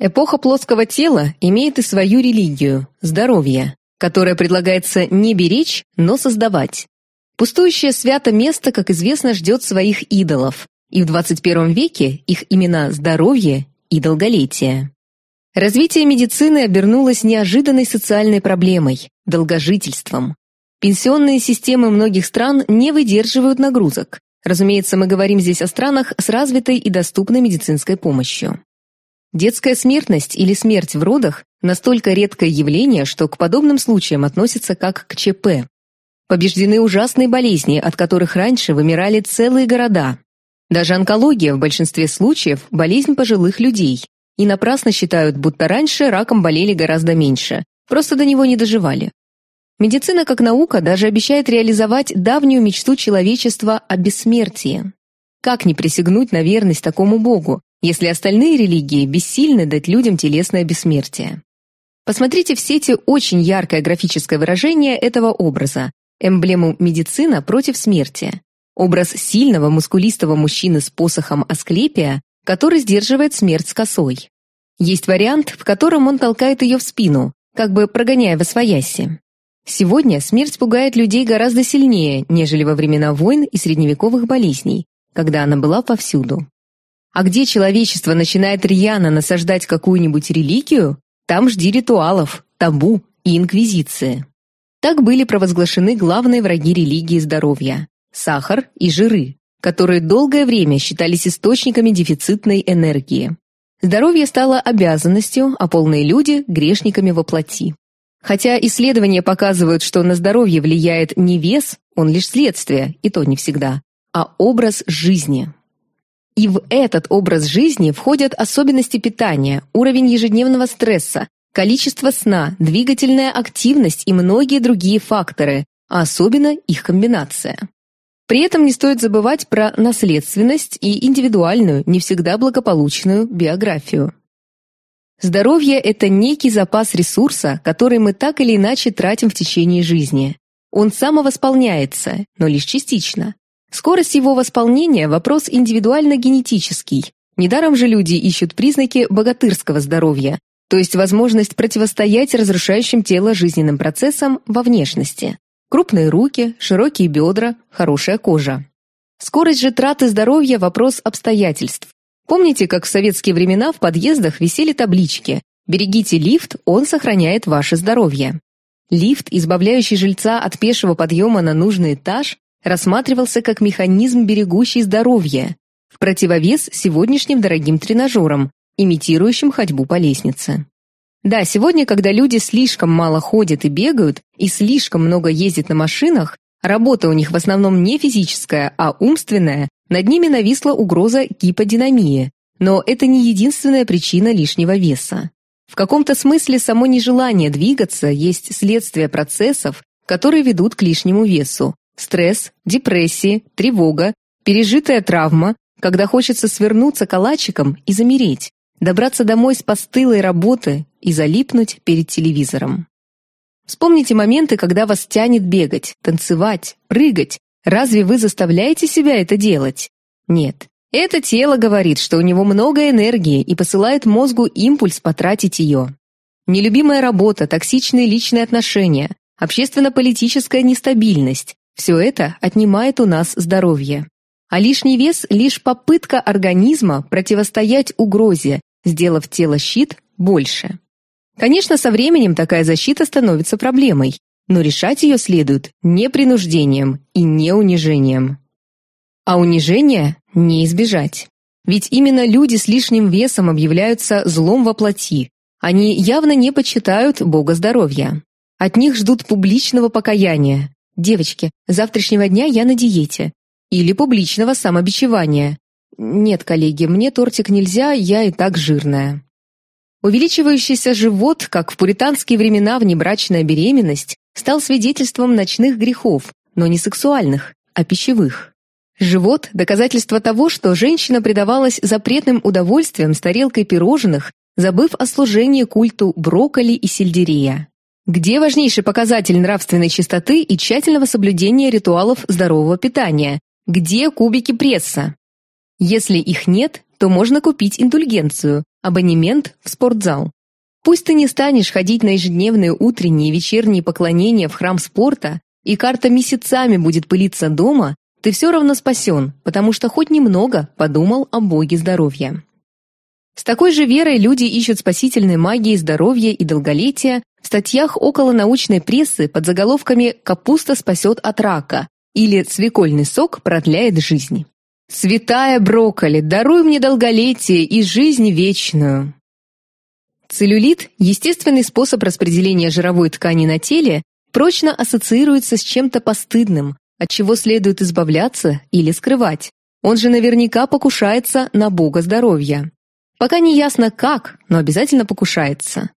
Эпоха плоского тела имеет и свою религию – здоровье, которое предлагается не беречь, но создавать. Пустующее свято место, как известно, ждет своих идолов, и в 21 веке их имена «здоровье» и «долголетие». Развитие медицины обернулось неожиданной социальной проблемой – долгожительством. Пенсионные системы многих стран не выдерживают нагрузок. Разумеется, мы говорим здесь о странах с развитой и доступной медицинской помощью. Детская смертность или смерть в родах – настолько редкое явление, что к подобным случаям относятся как к ЧП. Побеждены ужасные болезни, от которых раньше вымирали целые города. Даже онкология в большинстве случаев – болезнь пожилых людей. И напрасно считают, будто раньше раком болели гораздо меньше, просто до него не доживали. Медицина как наука даже обещает реализовать давнюю мечту человечества о бессмертии. Как не присягнуть на верность такому богу, если остальные религии бессильны дать людям телесное бессмертие. Посмотрите в сети очень яркое графическое выражение этого образа – эмблему медицина против смерти. Образ сильного, мускулистого мужчины с посохом Асклепия, который сдерживает смерть с косой. Есть вариант, в котором он толкает ее в спину, как бы прогоняя во свояси. Сегодня смерть пугает людей гораздо сильнее, нежели во времена войн и средневековых болезней, когда она была повсюду. А где человечество начинает рьяно насаждать какую-нибудь религию, там жди ритуалов, табу и инквизиции. Так были провозглашены главные враги религии здоровья – сахар и жиры, которые долгое время считались источниками дефицитной энергии. Здоровье стало обязанностью, а полные люди – грешниками во плоти. Хотя исследования показывают, что на здоровье влияет не вес, он лишь следствие, и то не всегда, а образ жизни. И в этот образ жизни входят особенности питания, уровень ежедневного стресса, количество сна, двигательная активность и многие другие факторы, а особенно их комбинация. При этом не стоит забывать про наследственность и индивидуальную, не всегда благополучную биографию. Здоровье – это некий запас ресурса, который мы так или иначе тратим в течение жизни. Он самовосполняется, но лишь частично. Скорость его восполнения – вопрос индивидуально-генетический. Недаром же люди ищут признаки богатырского здоровья, то есть возможность противостоять разрушающим тело жизненным процессам во внешности. Крупные руки, широкие бедра, хорошая кожа. Скорость же траты здоровья – вопрос обстоятельств. Помните, как в советские времена в подъездах висели таблички «Берегите лифт, он сохраняет ваше здоровье». Лифт, избавляющий жильца от пешего подъема на нужный этаж, рассматривался как механизм, берегущий здоровье, в противовес сегодняшним дорогим тренажерам, имитирующим ходьбу по лестнице. Да, сегодня, когда люди слишком мало ходят и бегают, и слишком много ездят на машинах, работа у них в основном не физическая, а умственная, над ними нависла угроза гиподинамии. Но это не единственная причина лишнего веса. В каком-то смысле само нежелание двигаться есть следствие процессов, которые ведут к лишнему весу, Стресс, депрессия, тревога, пережитая травма, когда хочется свернуться калачиком и замереть, добраться домой с постылой работы и залипнуть перед телевизором. Вспомните моменты, когда вас тянет бегать, танцевать, прыгать. Разве вы заставляете себя это делать? Нет. Это тело говорит, что у него много энергии и посылает мозгу импульс потратить ее. Нелюбимая работа, токсичные личные отношения, общественно-политическая нестабильность, все это отнимает у нас здоровье. А лишний вес – лишь попытка организма противостоять угрозе, сделав тело щит больше. Конечно, со временем такая защита становится проблемой, но решать ее следует не принуждением и не унижением. А унижения не избежать. Ведь именно люди с лишним весом объявляются злом во плоти. Они явно не почитают Бога здоровья. От них ждут публичного покаяния, «Девочки, с завтрашнего дня я на диете». Или публичного самобичевания. «Нет, коллеги, мне тортик нельзя, я и так жирная». Увеличивающийся живот, как в пуританские времена внебрачная беременность, стал свидетельством ночных грехов, но не сексуальных, а пищевых. Живот – доказательство того, что женщина предавалась запретным удовольствиям с тарелкой пирожных, забыв о служении культу брокколи и сельдерея. Где важнейший показатель нравственной чистоты и тщательного соблюдения ритуалов здорового питания? Где кубики пресса? Если их нет, то можно купить индульгенцию, абонемент в спортзал. Пусть ты не станешь ходить на ежедневные утренние и вечерние поклонения в храм спорта, и карта месяцами будет пылиться дома, ты все равно спасен, потому что хоть немного подумал о Боге здоровья. С такой же верой люди ищут спасительной магии здоровья и долголетия в статьях около научной прессы под заголовками «Капуста спасет от рака» или «Свекольный сок продляет жизнь». «Святая брокколи, даруй мне долголетие и жизнь вечную». Целлюлит – естественный способ распределения жировой ткани на теле, прочно ассоциируется с чем-то постыдным, от чего следует избавляться или скрывать. Он же наверняка покушается на бога здоровья. Пока не ясно как, но обязательно покушается.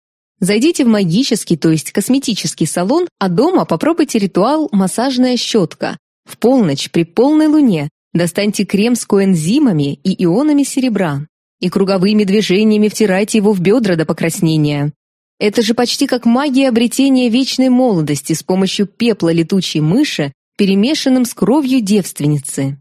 Зайдите в магический, то есть косметический салон, а дома попробуйте ритуал «массажная щетка». В полночь при полной луне достаньте крем с коэнзимами и ионами серебра и круговыми движениями втирайте его в бедра до покраснения. Это же почти как магия обретения вечной молодости с помощью пепла летучей мыши, перемешанным с кровью девственницы.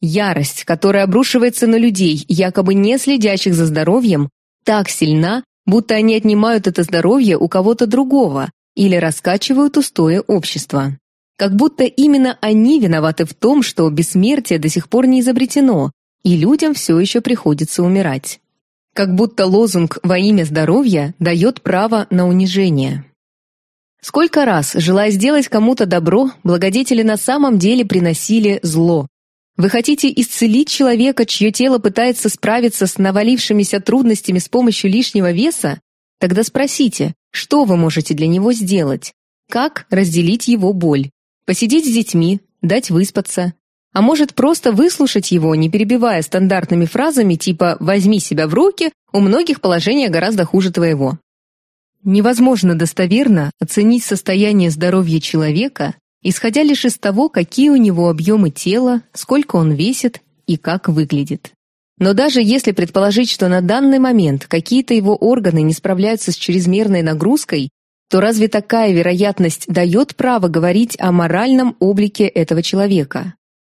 Ярость, которая обрушивается на людей, якобы не следящих за здоровьем, так сильна, будто они отнимают это здоровье у кого-то другого или раскачивают устои общества. Как будто именно они виноваты в том, что бессмертие до сих пор не изобретено, и людям все еще приходится умирать. Как будто лозунг «во имя здоровья» дает право на унижение. Сколько раз, желая сделать кому-то добро, благодетели на самом деле приносили зло. Вы хотите исцелить человека, чье тело пытается справиться с навалившимися трудностями с помощью лишнего веса? Тогда спросите, что вы можете для него сделать? Как разделить его боль? Посидеть с детьми, дать выспаться, а может просто выслушать его, не перебивая стандартными фразами типа «возьми себя в руки», у многих положение гораздо хуже твоего. Невозможно достоверно оценить состояние здоровья человека, исходя лишь из того, какие у него объемы тела, сколько он весит и как выглядит. Но даже если предположить, что на данный момент какие-то его органы не справляются с чрезмерной нагрузкой, то разве такая вероятность дает право говорить о моральном облике этого человека?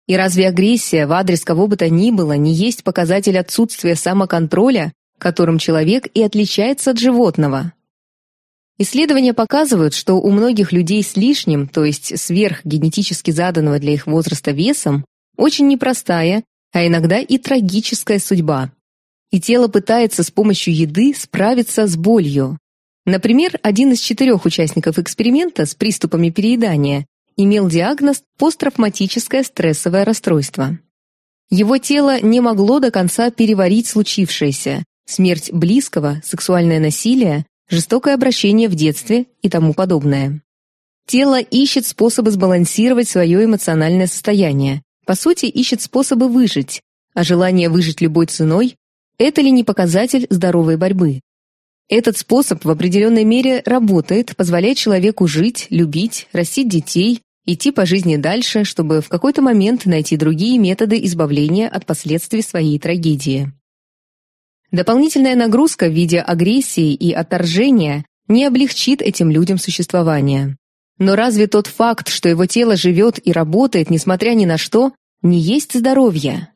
И разве агрессия в адрес кого бы то ни было не есть показатель отсутствия самоконтроля, которым человек и отличается от животного? Исследования показывают, что у многих людей с лишним, то есть сверх генетически заданного для их возраста весом, очень непростая, а иногда и трагическая судьба. И тело пытается с помощью еды справиться с болью. Например, один из четырех участников эксперимента с приступами переедания имел диагноз посттравматическое стрессовое расстройство. Его тело не могло до конца переварить случившееся, смерть близкого, сексуальное насилие, жестокое обращение в детстве и тому подобное. Тело ищет способы сбалансировать свое эмоциональное состояние, по сути, ищет способы выжить, а желание выжить любой ценой – это ли не показатель здоровой борьбы? Этот способ в определенной мере работает, позволяет человеку жить, любить, растить детей, идти по жизни дальше, чтобы в какой-то момент найти другие методы избавления от последствий своей трагедии. Дополнительная нагрузка в виде агрессии и отторжения не облегчит этим людям существование. Но разве тот факт, что его тело живет и работает, несмотря ни на что, не есть здоровье?